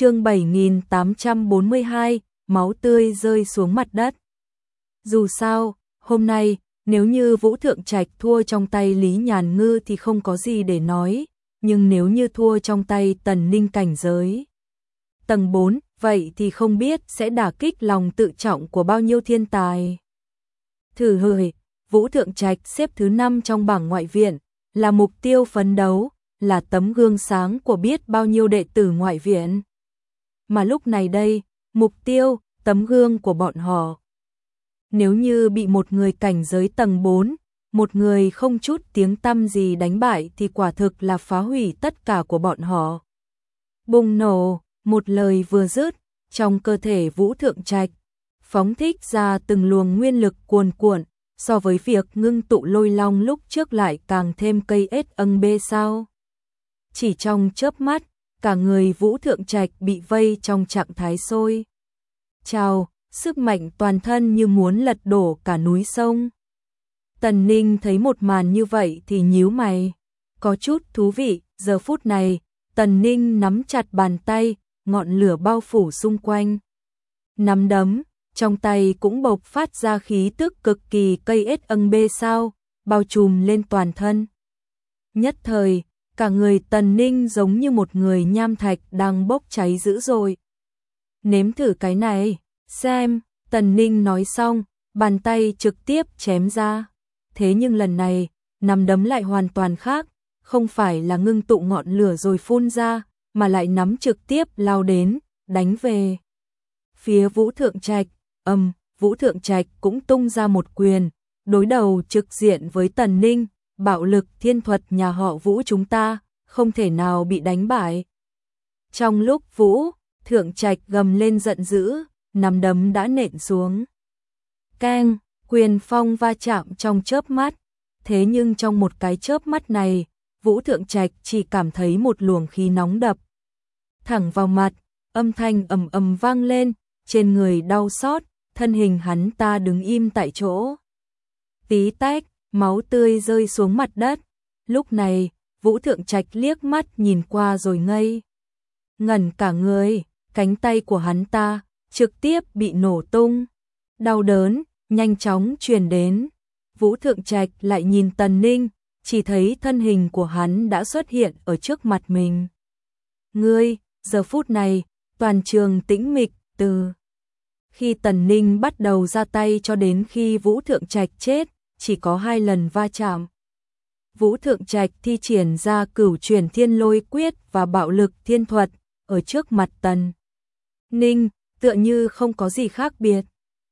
chương 7842, máu tươi rơi xuống mặt đất. Dù sao, hôm nay, nếu như Vũ Thượng Trạch thua trong tay Lý Nhàn Ngư thì không có gì để nói, nhưng nếu như thua trong tay Tần Ninh cảnh giới. Tầng 4, vậy thì không biết sẽ đả kích lòng tự trọng của bao nhiêu thiên tài. Thử hời, Vũ Thượng Trạch xếp thứ 5 trong bảng ngoại viện, là mục tiêu phấn đấu, là tấm gương sáng của biết bao nhiêu đệ tử ngoại viện. Mà lúc này đây, mục tiêu, tấm gương của bọn họ. Nếu như bị một người cảnh giới tầng 4, một người không chút tiếng tâm gì đánh bại thì quả thực là phá hủy tất cả của bọn họ. Bùng nổ, một lời vừa dứt, trong cơ thể Vũ Thượng Trạch, phóng thích ra từng luồng nguyên lực cuồn cuộn, so với việc ngưng tụ lôi long lúc trước lại càng thêm cây ết âng bê sao. Chỉ trong chớp mắt, cả người Vũ Thượng Trạch bị vây trong trạng thái sôi. Chào, sức mạnh toàn thân như muốn lật đổ cả núi sông. Tần Ninh thấy một màn như vậy thì nhíu mày. Có chút thú vị, giờ phút này, Tần Ninh nắm chặt bàn tay, ngọn lửa bao phủ xung quanh. Nắm đấm, trong tay cũng bộc phát ra khí tức cực kỳ cây ết âng bê sao, bao trùm lên toàn thân. Nhất thời, cả người Tần Ninh giống như một người nham thạch đang bốc cháy dữ dội. Nếm thử cái này, xem, Tần Ninh nói xong, bàn tay trực tiếp chém ra. Thế nhưng lần này, nắm đấm lại hoàn toàn khác, không phải là ngưng tụ ngọn lửa rồi phun ra, mà lại nắm trực tiếp lao đến, đánh về. Phía Vũ Thượng Trạch, âm, Vũ Thượng Trạch cũng tung ra một quyền, đối đầu trực diện với Tần Ninh, bạo lực thiên thuật nhà họ Vũ chúng ta, không thể nào bị đánh bại. Trong lúc Vũ, Thượng Trạch gầm lên giận dữ, nắm đấm đã nện xuống. Keng, quyền phong va chạm trong chớp mắt, thế nhưng trong một cái chớp mắt này, Vũ Thượng Trạch chỉ cảm thấy một luồng khí nóng đập. Thẳng vào mặt, âm thanh ầm ầm vang lên, trên người đau xót, thân hình hắn ta đứng im tại chỗ. Tí tách, máu tươi rơi xuống mặt đất. Lúc này, Vũ Thượng Trạch liếc mắt nhìn qua rồi ngây. Ngẩn cả người, cánh tay của hắn ta trực tiếp bị nổ tung. Đau đớn, nhanh chóng truyền đến. Vũ Thượng Trạch lại nhìn Tần Ninh, chỉ thấy thân hình của hắn đã xuất hiện ở trước mặt mình. Ngươi, giờ phút này, toàn trường tĩnh mịch, từ khi Tần Ninh bắt đầu ra tay cho đến khi Vũ Thượng Trạch chết, chỉ có hai lần va chạm. Vũ Thượng Trạch thi triển ra cửu truyền thiên lôi quyết và bạo lực thiên thuật ở trước mặt Tần Ninh, tựa như không có gì khác biệt.